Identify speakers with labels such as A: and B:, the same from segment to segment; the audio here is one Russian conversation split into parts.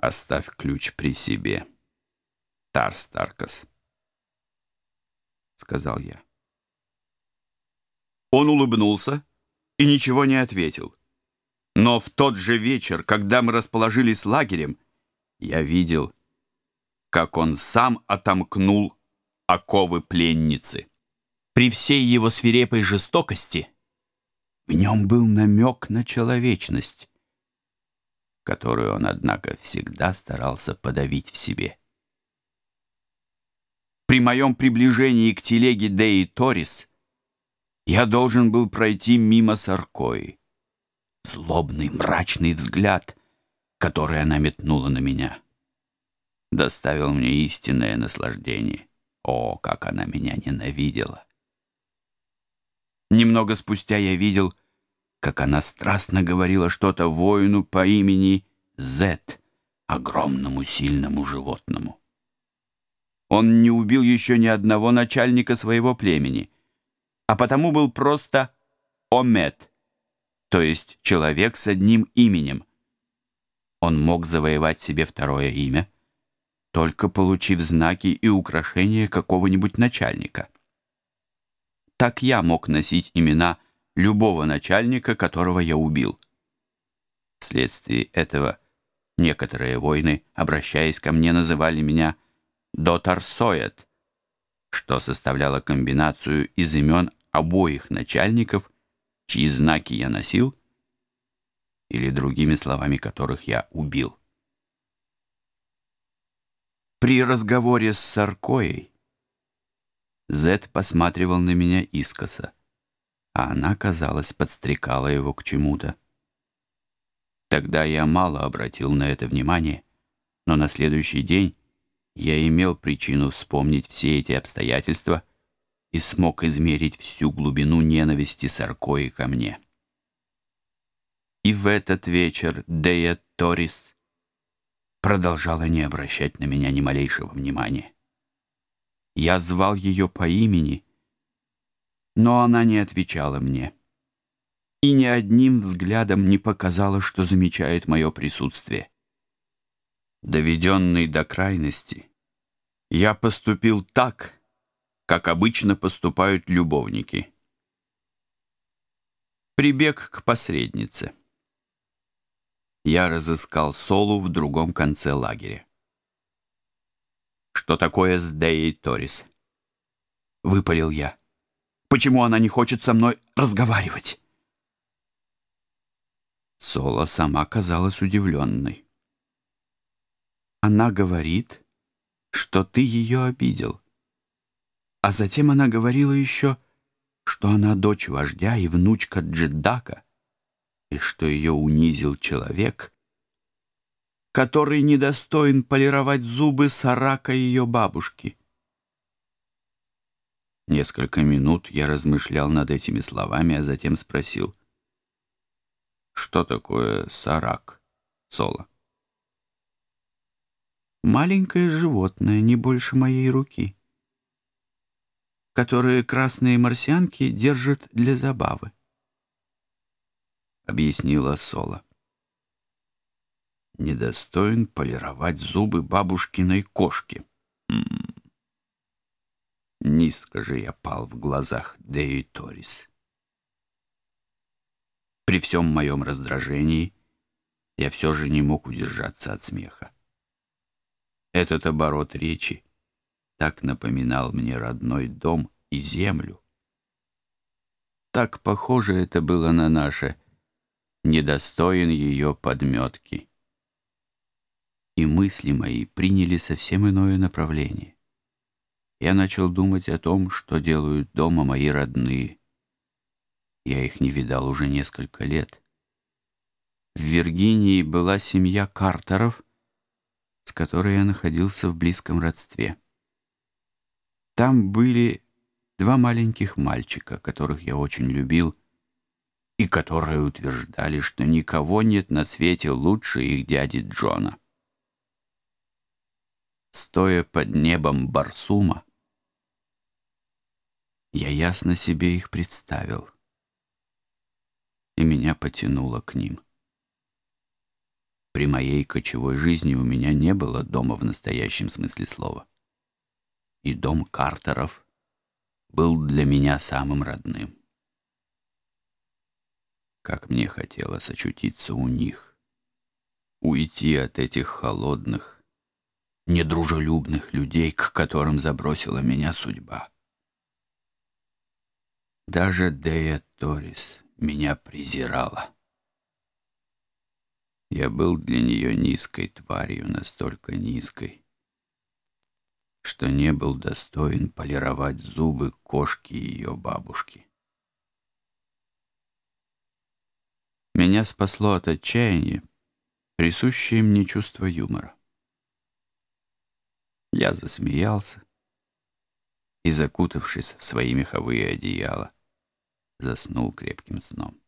A: Оставь ключ при себе. Тарс Таркас, — сказал я. Он улыбнулся и ничего не ответил. Но в тот же вечер, когда мы расположились лагерем, я видел, как он сам отомкнул оковы пленницы. При всей его свирепой жестокости в нем был намек на человечность которую он, однако, всегда старался подавить в себе. При моем приближении к телеге Деи Торис я должен был пройти мимо Саркои. Злобный, мрачный взгляд, который она метнула на меня, доставил мне истинное наслаждение. О, как она меня ненавидела! Немного спустя я видел, что как она страстно говорила что-то воину по имени Зет, огромному сильному животному. Он не убил еще ни одного начальника своего племени, а потому был просто Омет, то есть человек с одним именем. Он мог завоевать себе второе имя, только получив знаки и украшения какого-нибудь начальника. Так я мог носить имена Омет, любого начальника, которого я убил. Вследствие этого некоторые воины, обращаясь ко мне, называли меня «дотарсоэт», что составляло комбинацию из имен обоих начальников, чьи знаки я носил, или другими словами которых я убил. При разговоре с Саркоей Зет посматривал на меня искоса а она, казалось, подстрекала его к чему-то. Тогда я мало обратил на это внимание, но на следующий день я имел причину вспомнить все эти обстоятельства и смог измерить всю глубину ненависти Саркои ко мне. И в этот вечер Дея Торис продолжала не обращать на меня ни малейшего внимания. Я звал ее по имени — но она не отвечала мне. И ни одним взглядом не показала, что замечает мое присутствие. Доведенный до крайности, я поступил так, как обычно поступают любовники. Прибег к посреднице. Я разыскал Солу в другом конце лагеря. «Что такое с Деей Торис?» — выпалил я. Почему она не хочет со мной разговаривать?» Соло сама казалась удивленной. «Она говорит, что ты ее обидел. А затем она говорила еще, что она дочь вождя и внучка Джеддака, и что ее унизил человек, который недостоин полировать зубы сарака ее бабушки. Несколько минут я размышлял над этими словами, а затем спросил. «Что такое сарак, Соло?» «Маленькое животное, не больше моей руки, которое красные марсианки держат для забавы», — объяснила Соло. «Недостоин полировать зубы бабушкиной кошки». М -м -м. Низко же я пал в глазах Деи Торис. При всем моем раздражении я все же не мог удержаться от смеха. Этот оборот речи так напоминал мне родной дом и землю. Так похоже это было на наше «недостоин ее подметки». И мысли мои приняли совсем иное направление я начал думать о том, что делают дома мои родные. Я их не видал уже несколько лет. В Виргинии была семья Картеров, с которой я находился в близком родстве. Там были два маленьких мальчика, которых я очень любил, и которые утверждали, что никого нет на свете лучше их дяди Джона. Стоя под небом Барсума, я ясно себе их представил, и меня потянуло к ним. При моей кочевой жизни у меня даже Дея Торис меня презирала. Я был для нее низкой тварью, настолько низкой, что не был достоин полировать зубы кошки ее бабушки. Меня спасло от отчаяния, присущее мне чувство юмора. Я засмеялся и, закутавшись в свои меховые одеяла, заснул крепким сном.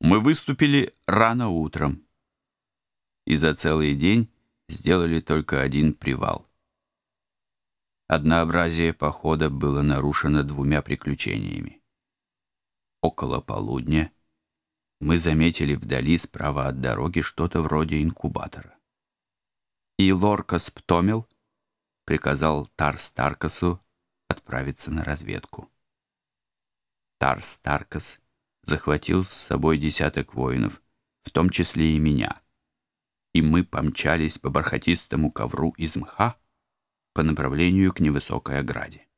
A: Мы выступили рано утром и за целый день сделали только один привал. Однообразие похода было нарушено двумя приключениями. Около полудня мы заметили вдали справа от дороги что-то вроде инкубатора. И Лоркас Птомел приказал Тарс Таркасу отправиться на разведку. Тарс Таркас захватил с собой десяток воинов, в том числе и меня, и мы помчались по бархатистому ковру из мха по направлению к невысокой ограде.